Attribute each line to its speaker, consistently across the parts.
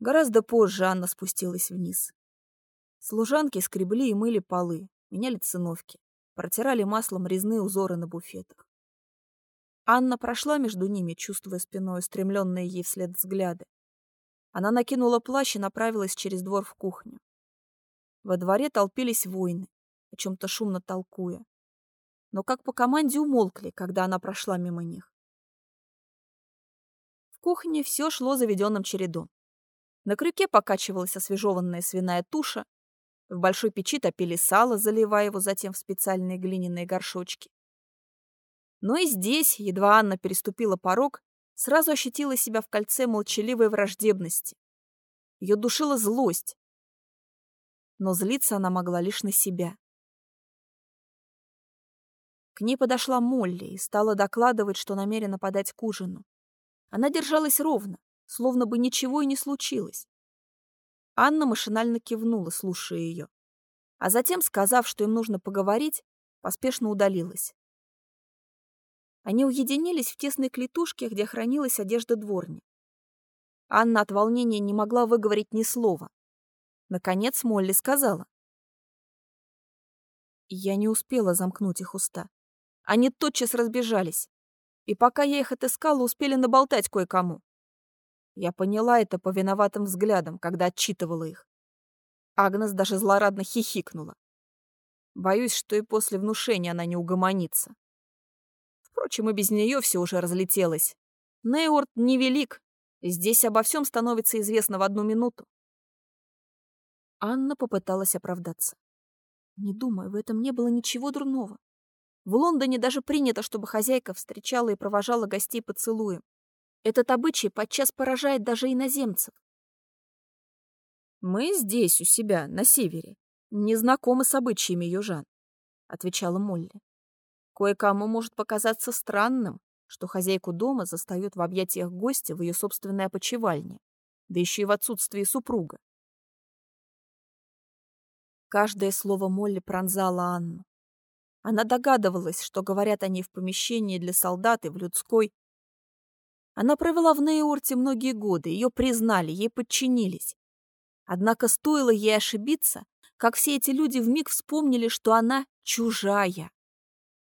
Speaker 1: Гораздо позже Анна спустилась вниз. Служанки скребли и мыли полы, меняли циновки, протирали маслом резные узоры на буфетах. Анна прошла между ними, чувствуя спиной устремленные ей вслед взгляды. Она накинула плащ и направилась через двор в кухню. Во дворе толпились воины, о чем-то шумно толкуя. Но как по команде умолкли, когда она прошла мимо них. В кухне все шло заведенным чередом. На крюке покачивалась освежеванная свиная туша, в большой печи топили сало, заливая его затем в специальные глиняные горшочки. Но и здесь, едва Анна переступила порог, сразу ощутила себя в кольце молчаливой враждебности. Ее душила злость. Но злиться она могла лишь на себя. К ней подошла Молли и стала докладывать, что намерена подать к ужину. Она держалась ровно, словно бы ничего и не случилось. Анна машинально кивнула, слушая ее. А затем, сказав, что им нужно поговорить, поспешно удалилась. Они уединились в тесной клетушке, где хранилась одежда дворни. Анна от волнения не могла выговорить ни слова. Наконец Молли сказала. Я не успела замкнуть их уста. Они тотчас разбежались. И пока я их отыскала, успели наболтать кое-кому. Я поняла это по виноватым взглядам, когда отчитывала их. Агнес даже злорадно хихикнула. Боюсь, что и после внушения она не угомонится. Впрочем, и без нее все уже разлетелось. Нейорд невелик. Здесь обо всем становится известно в одну минуту. Анна попыталась оправдаться. Не думаю, в этом не было ничего дурного. В Лондоне даже принято, чтобы хозяйка встречала и провожала гостей поцелуем. Этот обычай подчас поражает даже иноземцев. «Мы здесь, у себя, на севере, не знакомы с обычаями южан», — отвечала Молли. «Кое-кому может показаться странным, что хозяйку дома застают в объятиях гостя в ее собственной опочивальне, да еще и в отсутствии супруга. Каждое слово Молли пронзало Анну. Она догадывалась, что говорят они в помещении для солдат и в людской. Она провела в Нейорте многие годы, ее признали, ей подчинились. Однако стоило ей ошибиться, как все эти люди вмиг вспомнили, что она чужая.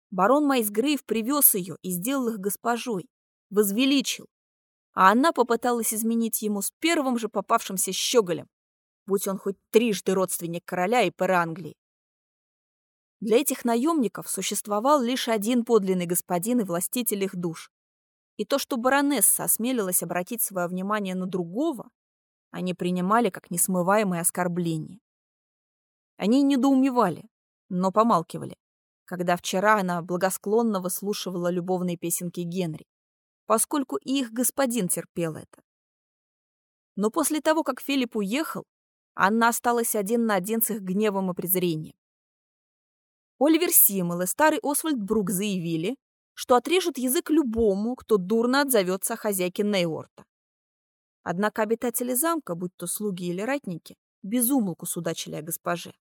Speaker 1: Барон Майсгрейв привез ее и сделал их госпожой, возвеличил. А она попыталась изменить ему с первым же попавшимся щеголем, будь он хоть трижды родственник короля и пэр Англии. Для этих наемников существовал лишь один подлинный господин и властитель их душ. И то, что баронесса осмелилась обратить свое внимание на другого, они принимали как несмываемое оскорбление. Они недоумевали, но помалкивали, когда вчера она благосклонно выслушивала любовные песенки Генри, поскольку и их господин терпел это. Но после того, как Филипп уехал, Анна осталась один на один с их гневом и презрением. Оливер Симмел и старый Освальд Брук заявили, что отрежут язык любому, кто дурно отзовется о хозяйке Нейворта. Однако обитатели замка, будь то слуги или ратники, безумолку судачили о госпоже.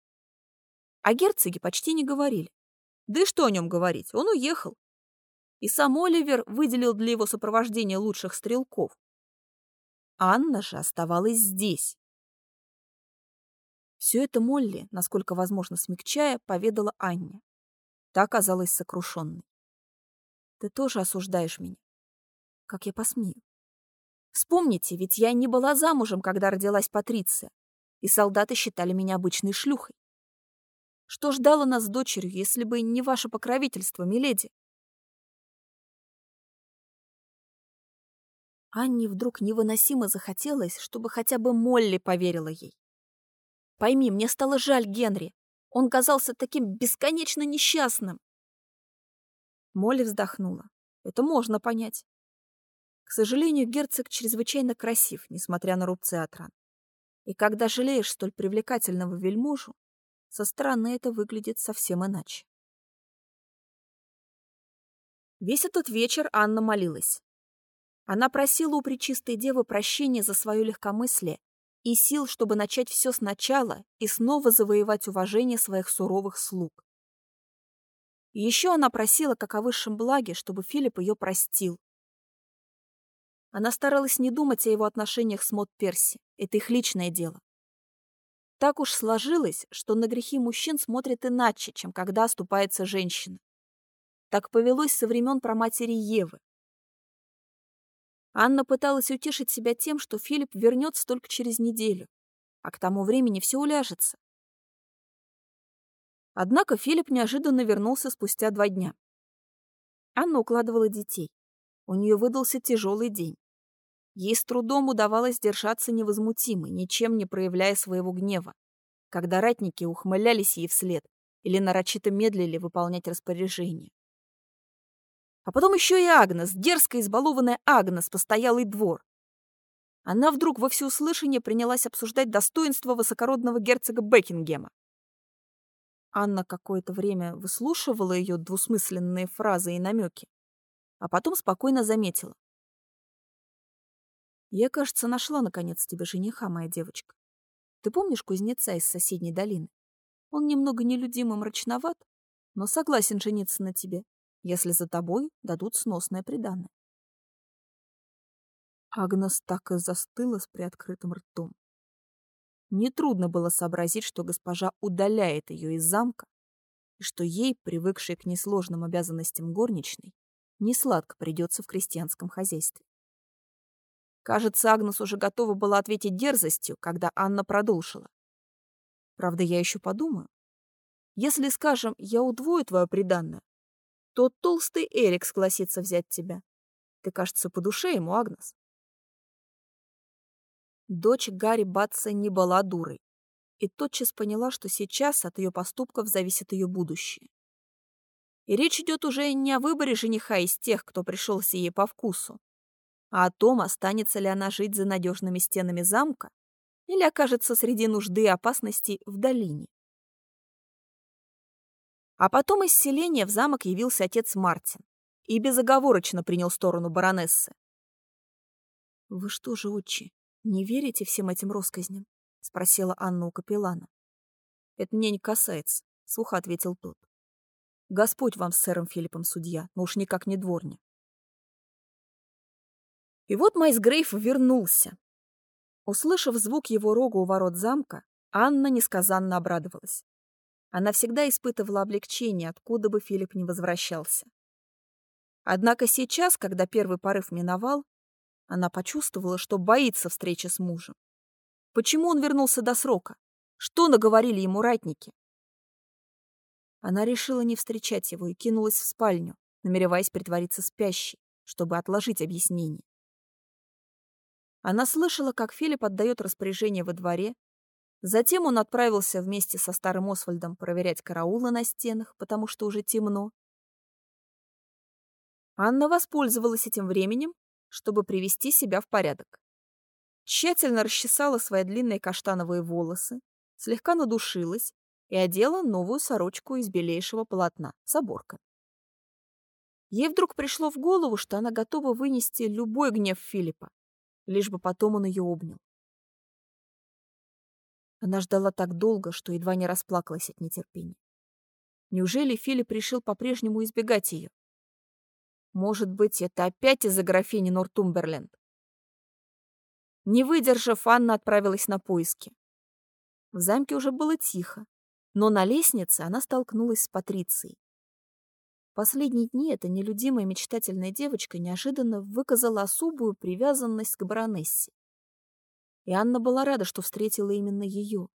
Speaker 1: О герцоге почти не говорили. Да и что о нем говорить, он уехал. И сам Оливер выделил для его сопровождения лучших стрелков. Анна же оставалась здесь, все это Молли, насколько возможно смягчая, поведала Анне. Та оказалась сокрушенной. «Ты тоже осуждаешь меня? Как я посмею? Вспомните, ведь я не была замужем, когда родилась Патриция, и солдаты считали меня обычной шлюхой. Что ждало нас с дочерью, если бы не ваше покровительство, миледи?» Анне вдруг невыносимо захотелось, чтобы хотя бы Молли поверила ей. Пойми, мне стало жаль Генри. Он казался таким бесконечно несчастным. Молли вздохнула. Это можно понять. К сожалению, герцог чрезвычайно красив, несмотря на рубцы от ран. И когда жалеешь столь привлекательного вельможу, со стороны это выглядит совсем иначе. Весь этот вечер Анна молилась. Она просила у Пречистой Девы прощения за свое легкомыслие и сил, чтобы начать все сначала и снова завоевать уважение своих суровых слуг. Еще она просила, как о высшем благе, чтобы Филипп ее простил. Она старалась не думать о его отношениях с Мод Перси. Это их личное дело. Так уж сложилось, что на грехи мужчин смотрят иначе, чем когда оступается женщина. Так повелось со времен праматери Евы. Анна пыталась утешить себя тем, что Филипп вернется только через неделю, а к тому времени все уляжется. Однако Филипп неожиданно вернулся спустя два дня. Анна укладывала детей. У нее выдался тяжелый день. Ей с трудом удавалось держаться невозмутимой, ничем не проявляя своего гнева, когда ратники ухмылялись ей вслед или нарочито медлили выполнять распоряжение. А потом еще и Агнес, дерзкая избалованная Агнес, постоялый двор. Она вдруг во всеуслышание принялась обсуждать достоинство высокородного герцога Бекингема. Анна какое-то время выслушивала ее двусмысленные фразы и намеки, а потом спокойно заметила. Я, кажется, нашла, наконец, тебе жениха, моя девочка. Ты помнишь кузнеца из соседней долины? Он немного нелюдим и мрачноват, но согласен жениться на тебе, если за тобой дадут сносное приданное. Агнес так и застыла с приоткрытым ртом. Нетрудно было сообразить, что госпожа удаляет ее из замка, и что ей, привыкшей к несложным обязанностям горничной, несладко придется в крестьянском хозяйстве. Кажется, Агнес уже готова была ответить дерзостью, когда Анна продолжила. Правда, я еще подумаю. Если, скажем, я удвою твое приданное, то толстый Эрик согласится взять тебя. Ты, кажется, по душе ему, Агнес. Дочь Гарри Батса не была дурой и тотчас поняла, что сейчас от ее поступков зависит ее будущее. И речь идет уже не о выборе жениха из тех, кто пришелся ей по вкусу, а о том, останется ли она жить за надежными стенами замка или окажется среди нужды и опасностей в долине. А потом из селения в замок явился отец Мартин и безоговорочно принял сторону баронессы. «Вы что же, отчи, не верите всем этим россказням?» — спросила Анна у капеллана. «Это меня не касается», — сухо ответил тот. «Господь вам с сэром Филиппом судья, но уж никак не дворня. И вот Майс Грейв вернулся. Услышав звук его рога у ворот замка, Анна несказанно обрадовалась. Она всегда испытывала облегчение, откуда бы Филипп не возвращался. Однако сейчас, когда первый порыв миновал, она почувствовала, что боится встречи с мужем. Почему он вернулся до срока? Что наговорили ему ратники? Она решила не встречать его и кинулась в спальню, намереваясь притвориться спящей, чтобы отложить объяснение. Она слышала, как Филипп отдает распоряжение во дворе. Затем он отправился вместе со старым Освальдом проверять караулы на стенах, потому что уже темно. Анна воспользовалась этим временем, чтобы привести себя в порядок. Тщательно расчесала свои длинные каштановые волосы, слегка надушилась и одела новую сорочку из белейшего полотна с оборками. Ей вдруг пришло в голову, что она готова вынести любой гнев Филиппа, лишь бы потом он ее обнял. Она ждала так долго, что едва не расплакалась от нетерпения. Неужели Филипп решил по-прежнему избегать ее? Может быть, это опять из-за графини Нортумберленд? Не выдержав, Анна отправилась на поиски. В замке уже было тихо, но на лестнице она столкнулась с Патрицией. Последние дни эта нелюдимая мечтательная девочка неожиданно выказала особую привязанность к баронессе. И Анна была рада, что встретила именно ее.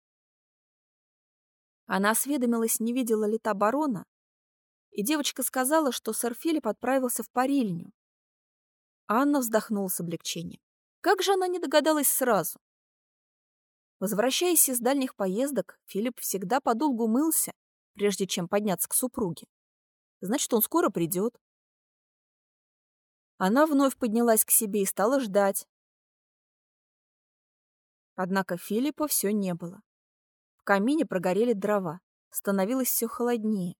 Speaker 1: Она осведомилась, не видела ли та барона, и девочка сказала, что сэр Филипп отправился в парильню. Анна вздохнула с облегчением. Как же она не догадалась сразу? Возвращаясь из дальних поездок, Филипп всегда подолгу мылся, прежде чем подняться к супруге. Значит, он скоро придет. Она вновь поднялась к себе и стала ждать. Однако Филиппа все не было. В камине прогорели дрова. Становилось все холоднее.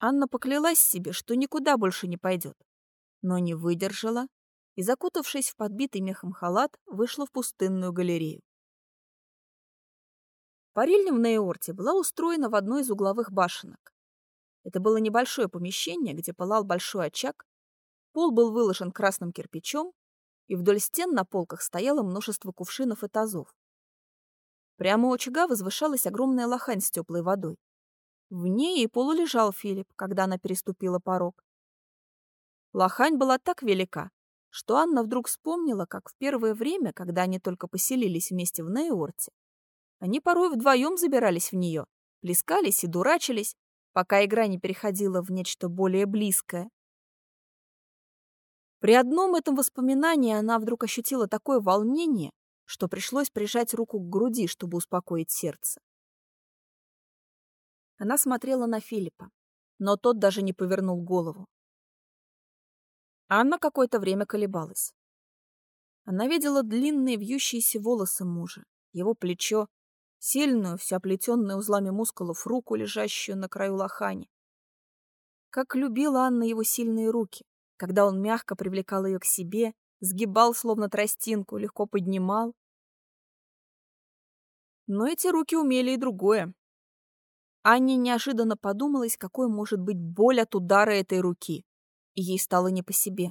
Speaker 1: Анна поклялась себе, что никуда больше не пойдет, но не выдержала и, закутавшись в подбитый мехом халат, вышла в пустынную галерею. Парильня в Нейорте была устроена в одной из угловых башенок. Это было небольшое помещение, где пылал большой очаг, Пол был выложен красным кирпичом, и вдоль стен на полках стояло множество кувшинов и тазов. Прямо у очага возвышалась огромная лохань с теплой водой. В ней и полулежал Филипп, когда она переступила порог. Лохань была так велика, что Анна вдруг вспомнила, как в первое время, когда они только поселились вместе в Нейорте, они порой вдвоем забирались в нее, плескались и дурачились, пока игра не переходила в нечто более близкое. При одном этом воспоминании она вдруг ощутила такое волнение, что пришлось прижать руку к груди, чтобы успокоить сердце. Она смотрела на Филиппа, но тот даже не повернул голову. Анна какое-то время колебалась. Она видела длинные вьющиеся волосы мужа, его плечо, сильную, вся оплетенную узлами мускулов руку, лежащую на краю лохани. Как любила Анна его сильные руки, когда он мягко привлекал ее к себе, сгибал словно тростинку, легко поднимал. Но эти руки умели и другое. Анне неожиданно подумалось, какой может быть боль от удара этой руки, и ей стало не по себе.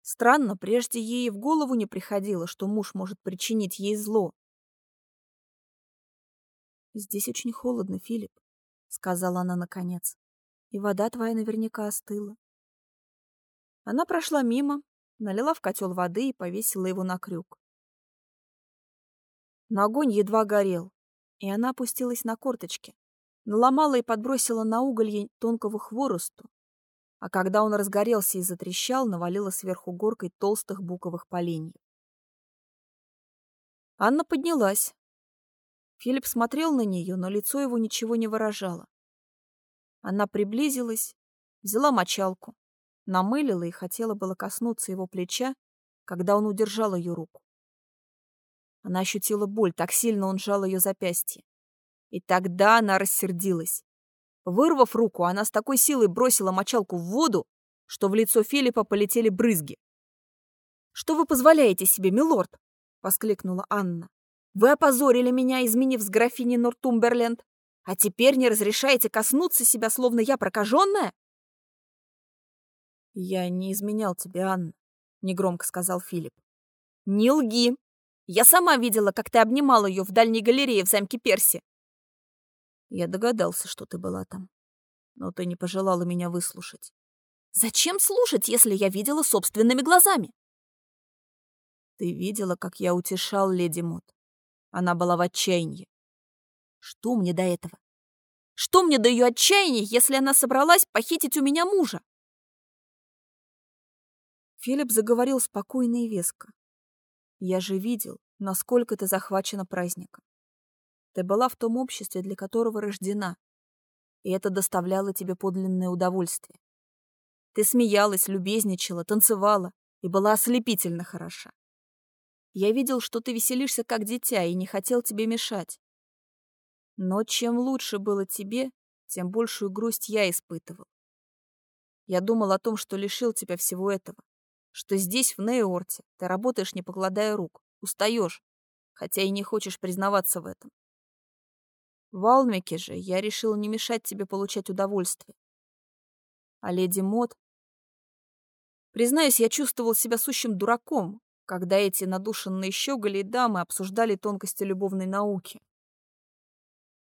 Speaker 1: Странно, прежде ей в голову не приходило, что муж может причинить ей зло. «Здесь очень холодно, Филипп», — сказала она наконец, — «и вода твоя наверняка остыла». Она прошла мимо, налила в котел воды и повесила его на крюк. Но огонь едва горел, и она опустилась на корточки, наломала и подбросила на уголье тонкого хворосту, а когда он разгорелся и затрещал, навалила сверху горкой толстых буковых поленьев. Анна поднялась. Филипп смотрел на нее, но лицо его ничего не выражало. Она приблизилась, взяла мочалку, намылила и хотела было коснуться его плеча, когда он удержал ее руку. Она ощутила боль, так сильно он сжал ее запястье. И тогда она рассердилась. Вырвав руку, она с такой силой бросила мочалку в воду, что в лицо Филиппа полетели брызги. «Что вы позволяете себе, милорд?» — воскликнула Анна. «Вы опозорили меня, изменив с графиней Нортумберленд, а теперь не разрешаете коснуться себя, словно я прокаженная?» «Я не изменял тебе, Анна», — негромко сказал Филипп. «Не лги! Я сама видела, как ты обнимал ее в дальней галерее в замке Перси». «Я догадался, что ты была там, но ты не пожелала меня выслушать». «Зачем слушать, если я видела собственными глазами?» «Ты видела, как я утешал леди Мот. Она была в отчаянии. Что мне до этого? Что мне до ее отчаяния, если она собралась похитить у меня мужа? Филипп заговорил спокойно и веско. «Я же видел, насколько ты захвачена праздником. Ты была в том обществе, для которого рождена, и это доставляло тебе подлинное удовольствие. Ты смеялась, любезничала, танцевала и была ослепительно хороша. Я видел, что ты веселишься как дитя и не хотел тебе мешать. Но чем лучше было тебе, тем большую грусть я испытывал. Я думал о том, что лишил тебя всего этого, что здесь, в Нейорте, ты работаешь, не покладая рук, устаешь, хотя и не хочешь признаваться в этом. В Алмике же я решил не мешать тебе получать удовольствие. А леди Мод... Признаюсь, я чувствовал себя сущим дураком, когда эти надушенные щеголи и дамы обсуждали тонкости любовной науки.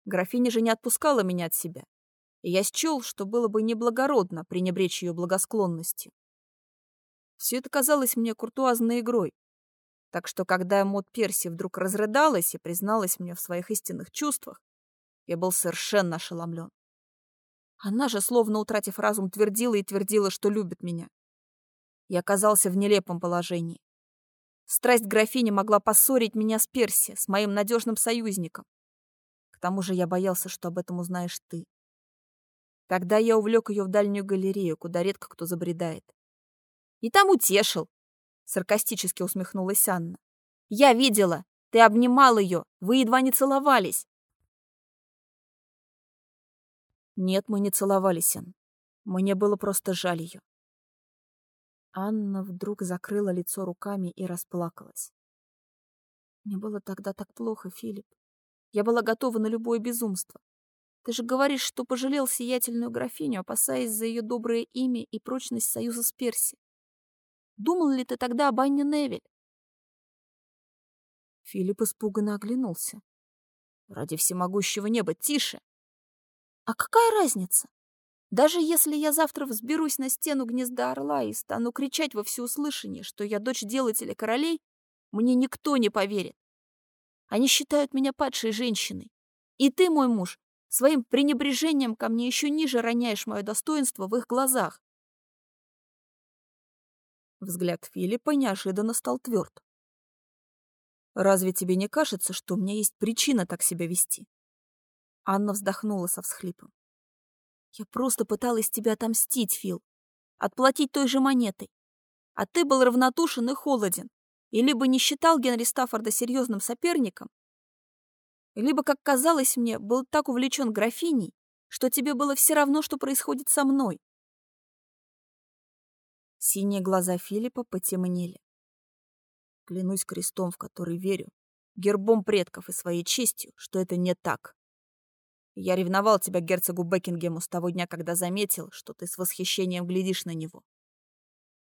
Speaker 1: Графиня же не отпускала меня от себя, и я счел, что было бы неблагородно пренебречь ее благосклонностью. Все это казалось мне куртуазной игрой. Так что, когда Мод Перси вдруг разрыдалась и призналась мне в своих истинных чувствах, я был совершенно ошеломлен. Она же, словно утратив разум, твердила и твердила, что любит меня. Я оказался в нелепом положении. Страсть графини могла поссорить меня с Перси, с моим надежным союзником. К тому же я боялся, что об этом узнаешь ты. Тогда я увлек ее в дальнюю галерею, куда редко кто забредает. И там утешил. Саркастически усмехнулась Анна. Я видела. Ты обнимал ее. Вы едва не целовались. Нет, мы не целовались, Ан. Мне было просто жаль ее. Анна вдруг закрыла лицо руками и расплакалась. Мне было тогда так плохо, Филипп. Я была готова на любое безумство. Ты же говоришь, что пожалел сиятельную графиню, опасаясь за ее доброе имя и прочность союза с Перси. Думал ли ты тогда об Анне Невель?
Speaker 2: Филипп испуганно оглянулся. Ради всемогущего неба, тише!
Speaker 1: А какая разница? Даже если я завтра взберусь на стену гнезда орла и стану кричать во всеуслышание, что я дочь делателя королей, мне никто не поверит. Они считают меня падшей женщиной. И ты, мой муж, своим пренебрежением ко мне еще ниже роняешь мое достоинство в их глазах.
Speaker 2: Взгляд Филиппа неожиданно стал тверд. Разве тебе не кажется, что у меня есть причина так себя вести?
Speaker 1: Анна вздохнула со всхлипом. Я просто пыталась тебя отомстить, Фил. Отплатить той же монетой. А ты был равнодушен и холоден. И либо не считал Генри Стаффорда серьезным соперником, либо, как казалось мне, был так увлечен графиней, что тебе было все равно, что происходит со мной.
Speaker 2: Синие глаза Филиппа потемнели. Клянусь крестом, в который верю, гербом предков и своей честью, что это не так. Я ревновал тебя герцогу Бекингему с того дня, когда заметил, что ты с восхищением глядишь на него.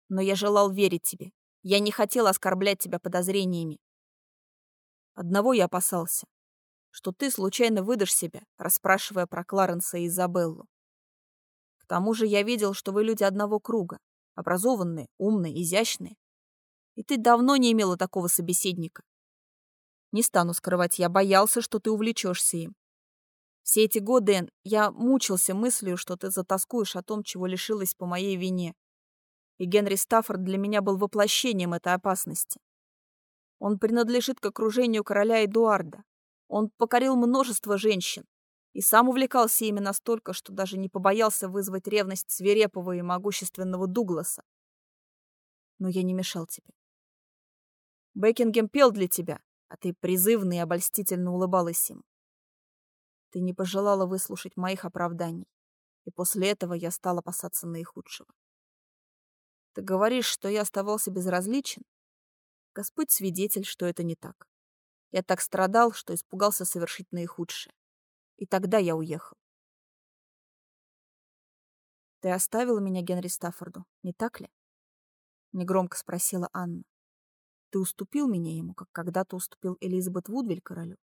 Speaker 2: Но я желал верить тебе. Я не хотел оскорблять тебя подозрениями. Одного я опасался, что ты случайно выдашь себя, расспрашивая про Кларенса и Изабеллу. К тому же я видел, что вы люди одного круга, образованные, умные, изящные. И ты давно не имела такого собеседника. Не стану скрывать, я боялся, что ты увлечешься им. Все эти годы, я мучился мыслью, что ты затаскуешь о том, чего лишилась по моей вине. И Генри Стаффорд для меня был воплощением этой опасности. Он принадлежит к окружению короля Эдуарда. Он покорил множество женщин и сам увлекался ими настолько, что даже не побоялся вызвать ревность свирепого и могущественного Дугласа. Но я не мешал тебе. Бекингем пел для тебя, а ты призывно и обольстительно улыбалась им. Ты не пожелала выслушать моих оправданий, и после этого я стал опасаться наихудшего. Ты говоришь, что я оставался безразличен? Господь свидетель, что это не так. Я так страдал, что испугался совершить наихудшее. И тогда я уехал. «Ты оставила меня Генри Стаффорду, не так ли?» Негромко спросила Анна. Ты уступил меня ему, как когда-то уступил Элизабет Вудвиль королю.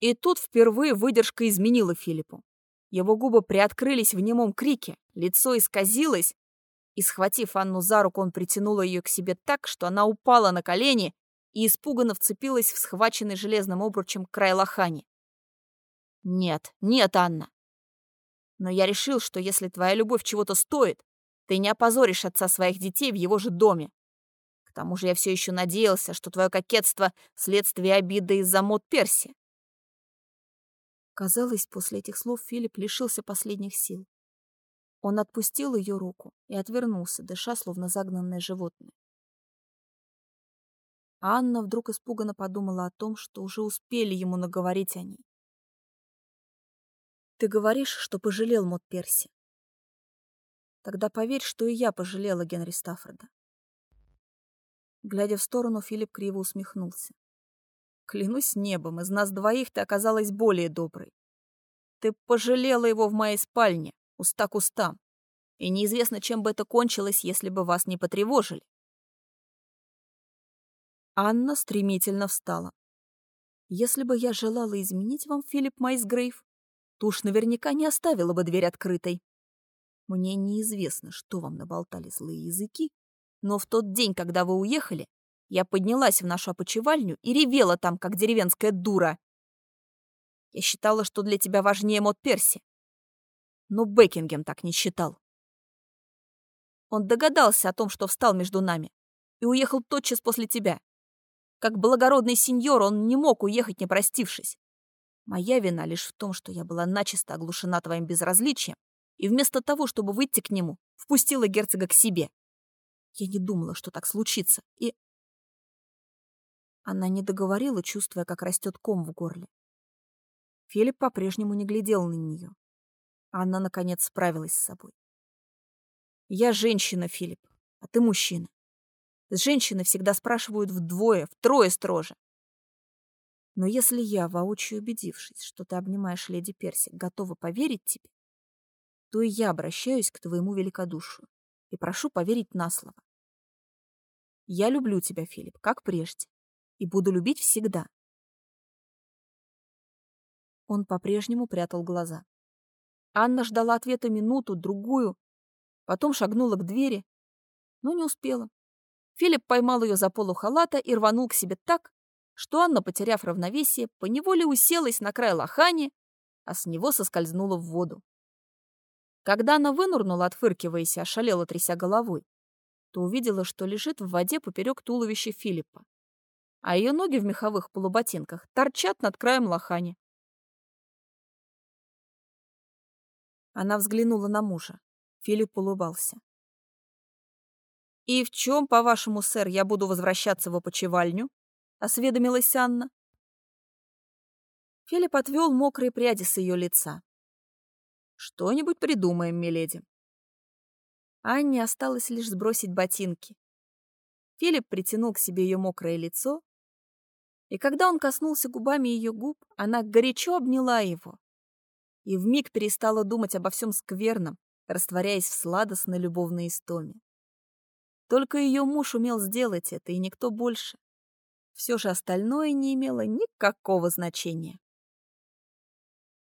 Speaker 2: И тут впервые выдержка изменила Филиппу. Его губы приоткрылись в немом крике, лицо исказилось, и, схватив Анну за руку, он притянул ее к себе так, что она упала на колени и испуганно вцепилась в схваченный железным обручем край лохани. «Нет, нет, Анна. Но я решил, что если твоя любовь чего-то стоит, ты не опозоришь отца своих детей в его же доме тому же я все еще надеялся, что твое кокетство — следствие обиды из-за мод Перси. Казалось, после этих слов Филипп лишился последних сил. Он отпустил ее руку и отвернулся, дыша, словно загнанное животное. Анна вдруг испуганно подумала о том, что уже успели ему наговорить о ней. «Ты говоришь, что пожалел Мот Перси. Тогда поверь, что и я пожалела Генри Стаффорда. Глядя в сторону, Филипп криво усмехнулся. Клянусь небом, из нас двоих ты оказалась более доброй. Ты пожалела его в моей спальне, уста к устам. И неизвестно, чем бы это кончилось, если бы вас не потревожили. Анна стремительно встала. Если бы я желала изменить вам, Филипп Майсгрейв, то уж наверняка не оставила бы дверь открытой. Мне неизвестно, что вам наболтали злые языки, но в тот день, когда вы уехали, я поднялась в нашу опочивальню и ревела там, как деревенская дура. Я считала, что для тебя важнее Мот Перси. Но Бекингем так не считал. Он догадался о том, что встал между нами, и уехал тотчас после тебя. Как благородный сеньор он не мог уехать, не простившись. Моя вина лишь в том, что я была начисто оглушена твоим безразличием, и вместо того, чтобы выйти к нему, впустила герцога к себе. Я не думала, что так случится, и... Она не договорила, чувствуя, как растет ком в горле. Филипп по-прежнему не глядел на нее. Анна, наконец, справилась с собой. «Я женщина, Филипп, а ты мужчина. Женщины всегда спрашивают вдвое, втрое строже.
Speaker 1: Но если я, воочию убедившись, что ты обнимаешь леди Перси, готова поверить тебе, то и я обращаюсь к твоему великодушию и прошу поверить на слово. Я люблю тебя, Филипп, как прежде, и буду любить всегда. Он по-прежнему прятал глаза. Анна ждала ответа минуту, другую, потом шагнула к двери, но не успела. Филипп поймал ее за полу халата и рванул к себе так, что Анна, потеряв равновесие, поневоле уселась на край лохани, а с него соскользнула в воду. Когда она вынурнула, отфыркиваясь и ошалела, тряся головой, то увидела, что лежит в воде поперек туловища Филиппа, а ее ноги в меховых полуботинках торчат над краем лохани. Она взглянула на мужа. Филипп улыбался. «И в чем, по-вашему, сэр, я буду возвращаться в опочивальню?» — осведомилась Анна. Филипп отвел мокрые пряди с ее лица. «Что-нибудь придумаем, миледи». Анне осталось лишь сбросить ботинки. Филипп притянул к себе ее мокрое лицо, и когда он коснулся губами ее губ, она горячо обняла его и вмиг перестала думать обо всем скверном, растворяясь в сладостной любовной истоме. Только ее муж умел сделать это, и никто больше. Все же остальное не имело никакого значения.